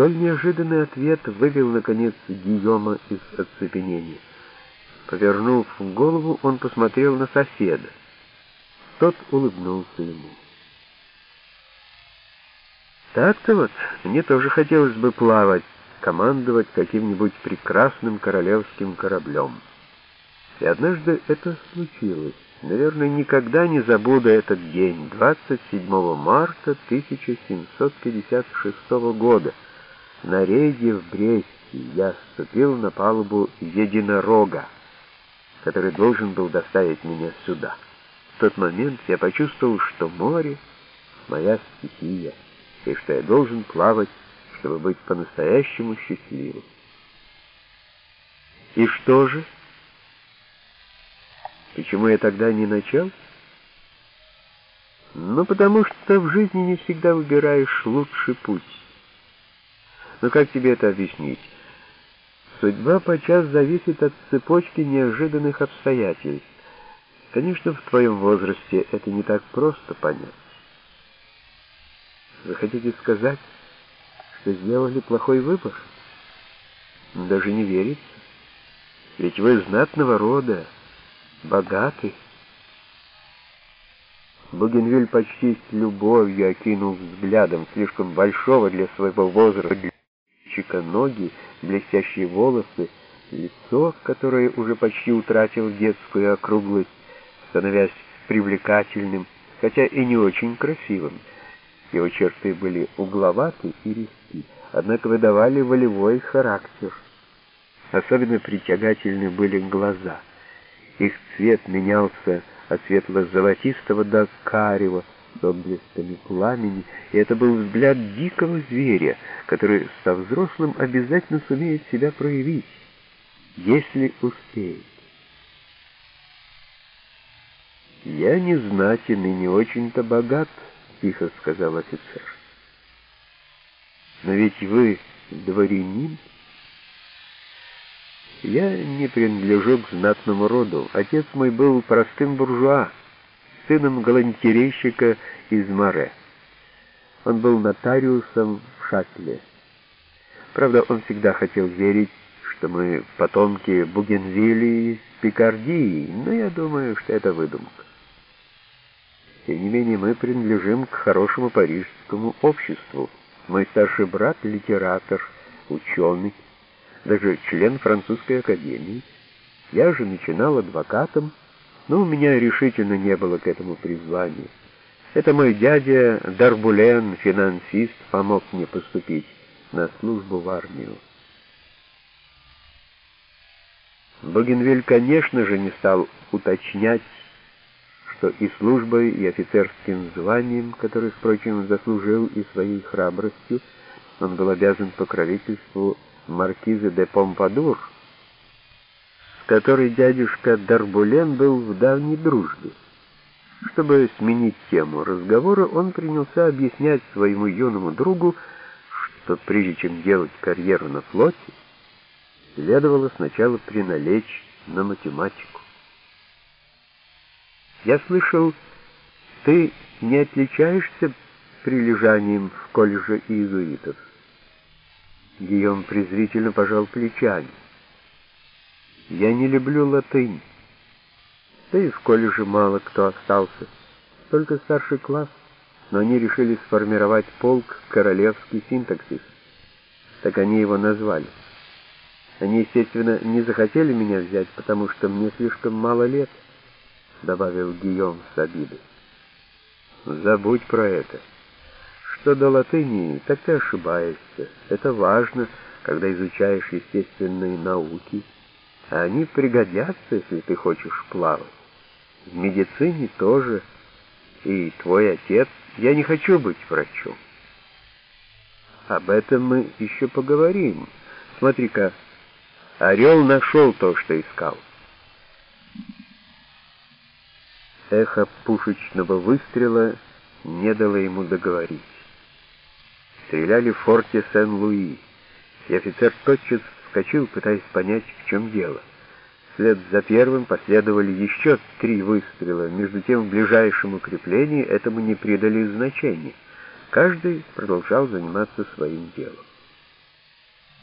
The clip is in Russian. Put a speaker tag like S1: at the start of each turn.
S1: Столь неожиданный ответ вывел, наконец, Гийома из оцепенения. Повернув голову, он посмотрел на соседа. Тот улыбнулся ему. Так-то вот, мне тоже хотелось бы плавать, командовать каким-нибудь прекрасным королевским кораблем. И однажды это случилось. Наверное, никогда не забуду этот день, 27 марта 1756 года. На рейде в Бресте я ступил на палубу единорога, который должен был доставить меня сюда. В тот момент я почувствовал, что море — моя стихия, и что я должен плавать, чтобы быть по-настоящему счастливым. И что же? Почему я тогда не начал? Ну, потому что в жизни не всегда выбираешь лучший путь. Но как тебе это объяснить? Судьба подчас зависит от цепочки неожиданных обстоятельств. Конечно, в твоем возрасте это не так просто понять. Вы хотите сказать, что сделали плохой выбор? Даже не верится. Ведь вы знатного рода, богаты. Бугенвиль почти с любовью окинул взглядом слишком большого для своего возраста мальчика ноги, блестящие волосы, лицо, которое уже почти утратило детскую округлость, становясь привлекательным, хотя и не очень красивым. Его черты были угловаты и резки, однако выдавали волевой характер. Особенно притягательны были глаза. Их цвет менялся от светло-золотистого до карего, отблесками пламени, и это был взгляд дикого зверя, который со взрослым обязательно сумеет себя проявить, если успеет. «Я не знатен и не очень-то богат», — тихо сказал офицер. «Но ведь вы дворянин». «Я не принадлежу к знатному роду. Отец мой был простым буржуа, сыном галантерейщика из Море. Он был нотариусом в Шатле. Правда, он всегда хотел верить, что мы потомки Бугенвилли из Пикардии, но я думаю, что это выдумка. Тем не менее, мы принадлежим к хорошему парижскому обществу. Мой старший брат — литератор, ученый, даже член французской академии. Я же начинал адвокатом, но у меня решительно не было к этому призвания. Это мой дядя Дарбулен, финансист, помог мне поступить на службу в армию. Богенвиль, конечно же, не стал уточнять, что и службой, и офицерским званием, которое, впрочем, заслужил и своей храбростью, он был обязан покровительству маркиза де Помпадур, которой дядюшка Дарбулен был в давней дружбе. Чтобы сменить тему разговора, он принялся объяснять своему юному другу, что прежде чем делать карьеру на флоте, следовало сначала приналечь на математику. «Я слышал, ты не отличаешься прилежанием в колледже иезуитов?» Гийом презрительно пожал плечами. Я не люблю латынь. Да и в колледже мало кто остался. Только старший класс. Но они решили сформировать полк «Королевский синтаксис». Так они его назвали. Они, естественно, не захотели меня взять, потому что мне слишком мало лет, добавил Гийом с обидой. Забудь про это. Что до латыни, так ты ошибаешься. Это важно, когда изучаешь естественные науки а они пригодятся, если ты хочешь плавать. В медицине тоже. И твой отец... Я не хочу быть врачом. Об этом мы еще поговорим. Смотри-ка, орел нашел то, что искал. Эхо пушечного выстрела не дало ему договорить. Стреляли в форте Сен-Луи, и офицер тотчас вскочил, пытаясь понять, в чем дело. Вслед за первым последовали еще три выстрела. Между тем, в ближайшем укреплении этому не придали значения. Каждый продолжал заниматься своим делом.